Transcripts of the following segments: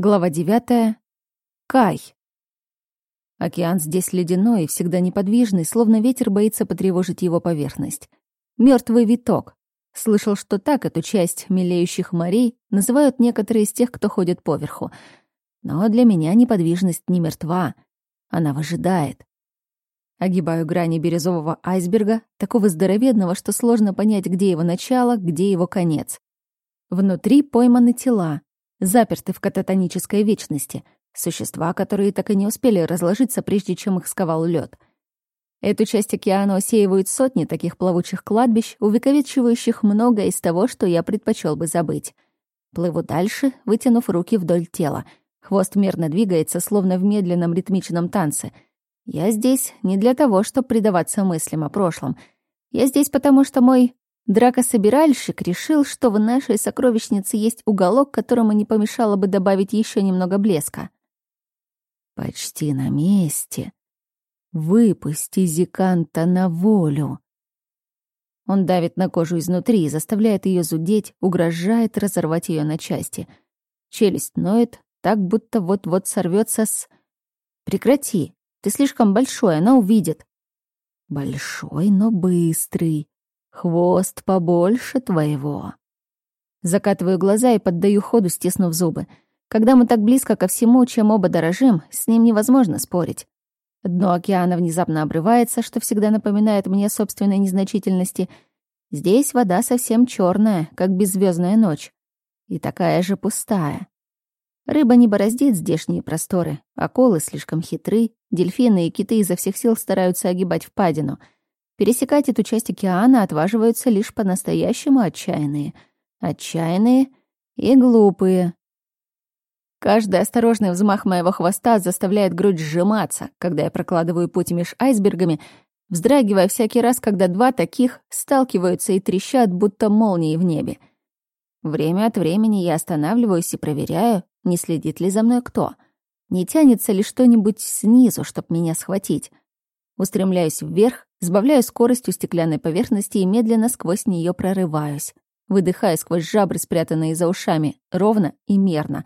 Глава девятая. Кай. Океан здесь ледяной и всегда неподвижный, словно ветер боится потревожить его поверхность. Мертвый виток. Слышал, что так эту часть мелеющих морей называют некоторые из тех, кто ходит поверху. Но для меня неподвижность не мертва. Она выжидает. Огибаю грани бирюзового айсберга, такого здоровенного, что сложно понять, где его начало, где его конец. Внутри пойманы тела, заперты в кататонической вечности, существа, которые так и не успели разложиться, прежде чем их сковал лед. Эту часть океана усеивают сотни таких плавучих кладбищ, увековечивающих многое из того, что я предпочел бы забыть. Плыву дальше, вытянув руки вдоль тела. Хвост мерно двигается, словно в медленном ритмичном танце. Я здесь не для того, чтобы предаваться мыслям о прошлом. Я здесь потому, что мой Дракособиральщик решил, что в нашей сокровищнице есть уголок, которому не помешало бы добавить еще немного блеска. Почти на месте. Выпусти Зиканта на волю. Он давит на кожу изнутри и заставляет ее зудеть, угрожает разорвать ее на части. Челюсть ноет, так будто вот-вот сорвется с... Прекрати, ты слишком большой, она увидит. Большой, но быстрый. Хвост побольше твоего. Закатываю глаза и поддаю ходу, стиснув зубы. Когда мы так близко ко всему, чем оба дорожим, с ним невозможно спорить. Дно океана внезапно обрывается, что всегда напоминает мне собственной незначительности. Здесь вода совсем черная, как беззвездная ночь. И такая же пустая. Рыба не бороздит здешние просторы, акулы слишком хитры, дельфины и киты изо всех сил стараются огибать впадину — Пересекать эту часть океана отваживаются лишь по-настоящему отчаянные. Отчаянные и глупые. Каждый осторожный взмах моего хвоста заставляет грудь сжиматься, когда я прокладываю путь меж айсбергами, вздрагивая всякий раз, когда два таких сталкиваются и трещат, будто молнии в небе. Время от времени я останавливаюсь и проверяю, не следит ли за мной кто. Не тянется ли что-нибудь снизу, чтобы меня схватить. Устремляюсь вверх, Сбавляю скорость у стеклянной поверхности и медленно сквозь нее прорываюсь. Выдыхаю сквозь жабры, спрятанные за ушами, ровно и мерно,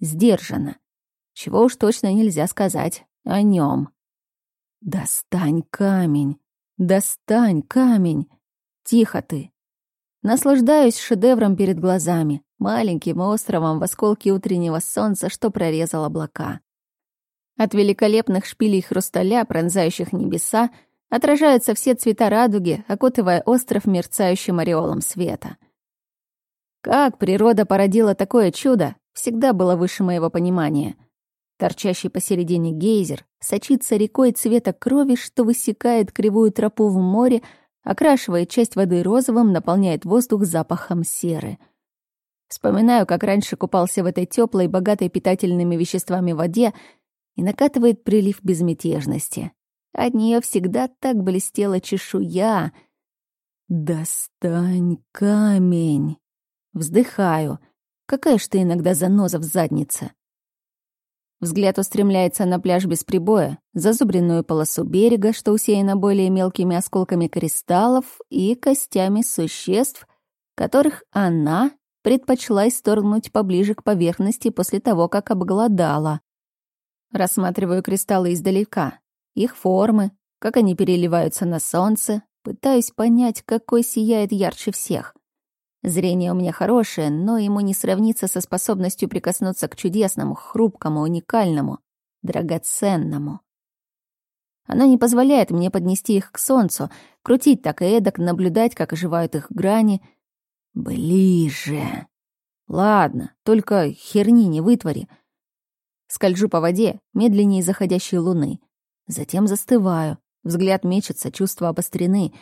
сдержанно. Чего уж точно нельзя сказать о нем. «Достань камень! Достань камень! Тихо ты!» Наслаждаюсь шедевром перед глазами, маленьким островом в осколке утреннего солнца, что прорезал облака. От великолепных шпилей хрусталя, пронзающих небеса, отражаются все цвета радуги, окутывая остров мерцающим ореолом света. Как природа породила такое чудо, всегда было выше моего понимания. Торчащий посередине гейзер сочится рекой цвета крови, что высекает кривую тропу в море, окрашивает часть воды розовым, наполняет воздух запахом серы. Вспоминаю, как раньше купался в этой теплой, богатой питательными веществами воде, и накатывает прилив безмятежности. От нее всегда так блестела чешуя. «Достань камень!» Вздыхаю. Какая ж ты иногда заноза в заднице. Взгляд устремляется на пляж без прибоя, зазубренную полосу берега, что усеяна более мелкими осколками кристаллов и костями существ, которых она предпочла исторгнуть поближе к поверхности после того, как обглодала. Рассматриваю кристаллы издалека, их формы, как они переливаются на солнце, пытаюсь понять, какой сияет ярче всех. Зрение у меня хорошее, но ему не сравнится со способностью прикоснуться к чудесному, хрупкому, уникальному, драгоценному. Оно не позволяет мне поднести их к солнцу, крутить так и эдак, наблюдать, как оживают их грани. Ближе. Ладно, только херни не вытвори. Скольжу по воде, медленнее заходящей луны. Затем застываю. Взгляд мечется, чувства обострены.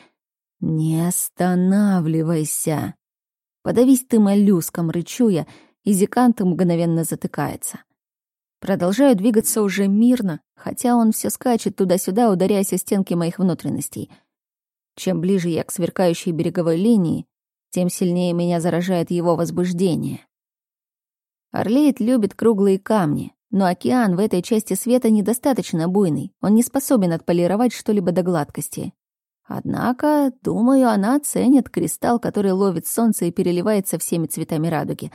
«Не останавливайся!» «Подавись ты моллюском!» — рычу я, и зикант мгновенно затыкается. Продолжаю двигаться уже мирно, хотя он все скачет туда-сюда, ударяясь о стенки моих внутренностей. Чем ближе я к сверкающей береговой линии, тем сильнее меня заражает его возбуждение. Орлеет любит круглые камни, но океан в этой части света недостаточно буйный, он не способен отполировать что-либо до гладкости. Однако, думаю, она ценит кристалл, который ловит солнце и переливается всеми цветами радуги.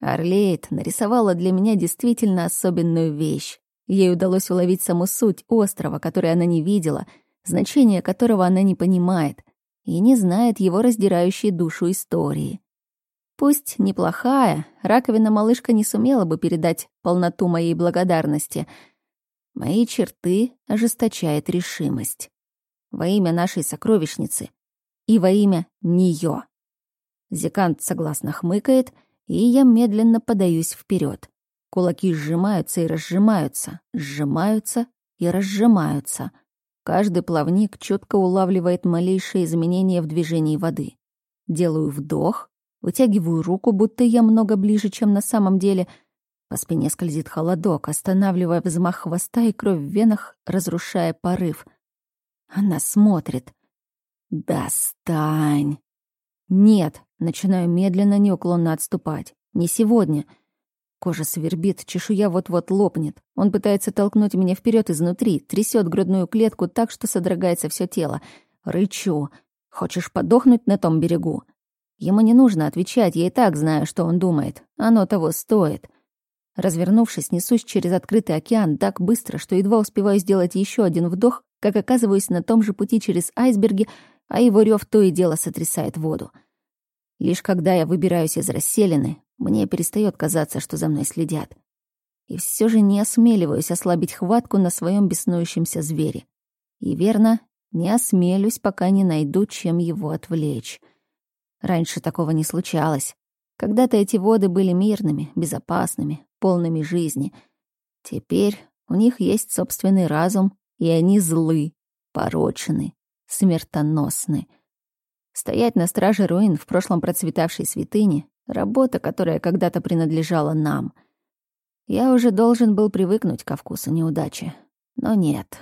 Орлейд нарисовала для меня действительно особенную вещь. Ей удалось уловить саму суть острова, который она не видела, значение которого она не понимает и не знает его раздирающей душу истории. Пусть неплохая, раковина малышка не сумела бы передать полноту моей благодарности. Мои черты ожесточает решимость. Во имя нашей сокровищницы и во имя неё. Зикант согласно хмыкает, и я медленно подаюсь вперед. Кулаки сжимаются и разжимаются, сжимаются и разжимаются. Каждый плавник четко улавливает малейшие изменения в движении воды. Делаю вдох, вытягиваю руку, будто я много ближе, чем на самом деле. По спине скользит холодок, останавливая взмах хвоста и кровь в венах, разрушая порыв. Она смотрит. «Достань!» «Нет!» — начинаю медленно, неуклонно отступать. «Не сегодня!» Кожа свербит, чешуя вот-вот лопнет. Он пытается толкнуть меня вперед изнутри, трясет грудную клетку так, что содрогается все тело. Рычу. «Хочешь подохнуть на том берегу?» Ему не нужно отвечать, я и так знаю, что он думает. Оно того стоит. Развернувшись, несусь через открытый океан так быстро, что едва успеваю сделать еще один вдох, как оказываюсь на том же пути через айсберги, а его рев то и дело сотрясает воду. Лишь когда я выбираюсь из расселины, мне перестает казаться, что за мной следят. И все же не осмеливаюсь ослабить хватку на своем беснующемся звере. И верно, не осмелюсь, пока не найду, чем его отвлечь. Раньше такого не случалось. Когда-то эти воды были мирными, безопасными, полными жизни. Теперь у них есть собственный разум, и они злы, порочны, смертоносны. Стоять на страже руин в прошлом процветавшей святыни — работа, которая когда-то принадлежала нам. Я уже должен был привыкнуть ко вкусу неудачи. Но нет,